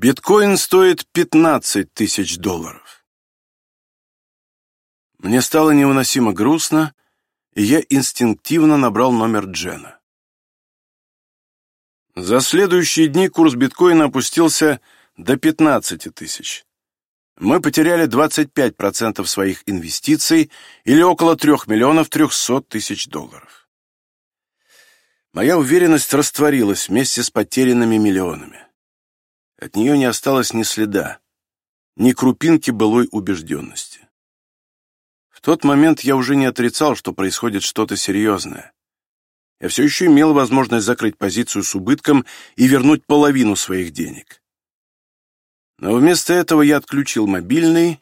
Биткоин стоит 15 тысяч долларов. Мне стало невыносимо грустно, и я инстинктивно набрал номер Джена. За следующие дни курс биткоина опустился до 15 тысяч. Мы потеряли 25% своих инвестиций или около 3 миллионов 300 тысяч долларов. Моя уверенность растворилась вместе с потерянными миллионами. От нее не осталось ни следа, ни крупинки былой убежденности. В тот момент я уже не отрицал, что происходит что-то серьезное. Я все еще имел возможность закрыть позицию с убытком и вернуть половину своих денег. Но вместо этого я отключил мобильный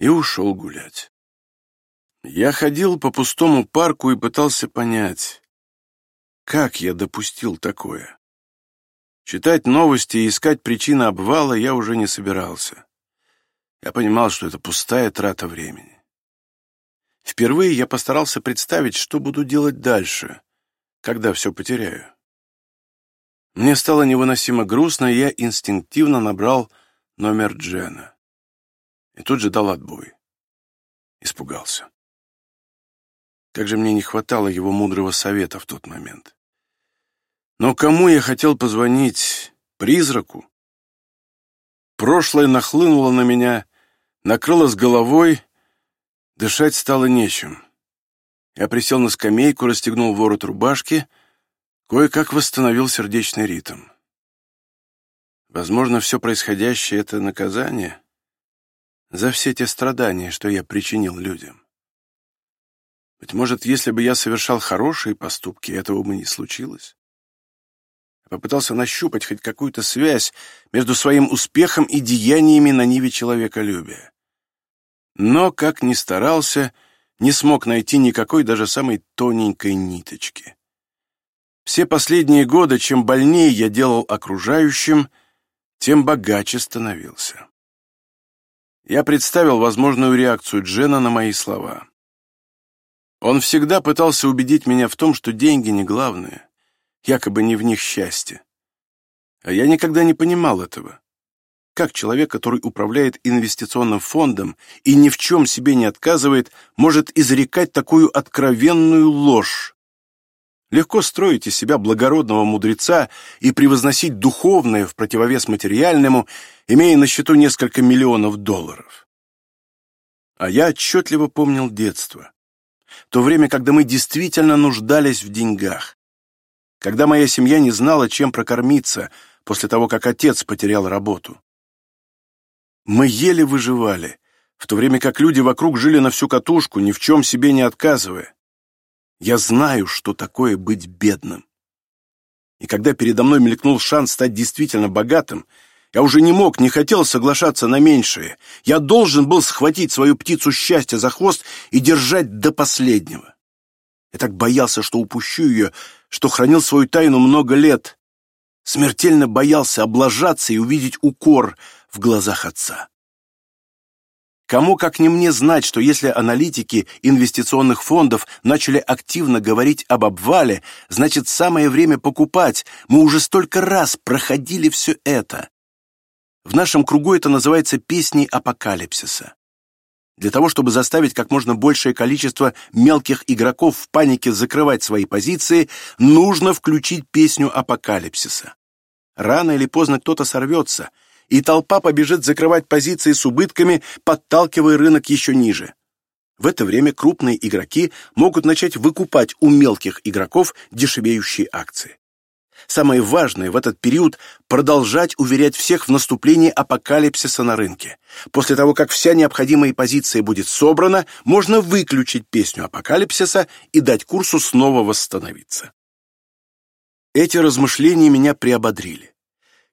и ушел гулять. Я ходил по пустому парку и пытался понять, как я допустил такое. Читать новости и искать причины обвала я уже не собирался. Я понимал, что это пустая трата времени. Впервые я постарался представить, что буду делать дальше, когда все потеряю. Мне стало невыносимо грустно, и я инстинктивно набрал номер Джена. И тут же дал отбой. Испугался. Как же мне не хватало его мудрого совета в тот момент. Но кому я хотел позвонить? Призраку? Прошлое нахлынуло на меня, накрыло с головой, Дышать стало нечем. Я присел на скамейку, расстегнул ворот рубашки, кое-как восстановил сердечный ритм. Возможно, все происходящее — это наказание за все те страдания, что я причинил людям. Быть может, если бы я совершал хорошие поступки, этого бы не случилось. Попытался нащупать хоть какую-то связь между своим успехом и деяниями на ниве человеколюбия но, как ни старался, не смог найти никакой даже самой тоненькой ниточки. Все последние годы, чем больнее я делал окружающим, тем богаче становился. Я представил возможную реакцию Джена на мои слова. Он всегда пытался убедить меня в том, что деньги не главное, якобы не в них счастье. А я никогда не понимал этого. Как человек, который управляет инвестиционным фондом и ни в чем себе не отказывает, может изрекать такую откровенную ложь? Легко строить из себя благородного мудреца и превозносить духовное в противовес материальному, имея на счету несколько миллионов долларов. А я отчетливо помнил детство. То время, когда мы действительно нуждались в деньгах. Когда моя семья не знала, чем прокормиться после того, как отец потерял работу. Мы еле выживали, в то время как люди вокруг жили на всю катушку, ни в чем себе не отказывая. Я знаю, что такое быть бедным. И когда передо мной мелькнул шанс стать действительно богатым, я уже не мог, не хотел соглашаться на меньшее. Я должен был схватить свою птицу счастья за хвост и держать до последнего. Я так боялся, что упущу ее, что хранил свою тайну много лет. Смертельно боялся облажаться и увидеть укор — в глазах отца. Кому, как не мне, знать, что если аналитики инвестиционных фондов начали активно говорить об обвале, значит, самое время покупать. Мы уже столько раз проходили все это. В нашем кругу это называется песней апокалипсиса. Для того, чтобы заставить как можно большее количество мелких игроков в панике закрывать свои позиции, нужно включить песню апокалипсиса. Рано или поздно кто-то сорвется — и толпа побежит закрывать позиции с убытками, подталкивая рынок еще ниже. В это время крупные игроки могут начать выкупать у мелких игроков дешевеющие акции. Самое важное в этот период – продолжать уверять всех в наступлении апокалипсиса на рынке. После того, как вся необходимая позиция будет собрана, можно выключить песню апокалипсиса и дать курсу снова восстановиться. Эти размышления меня приободрили.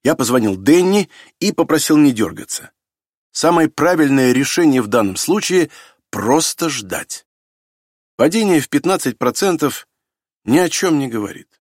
Я позвонил Денни и попросил не дергаться. Самое правильное решение в данном случае — просто ждать. Падение в 15% ни о чем не говорит.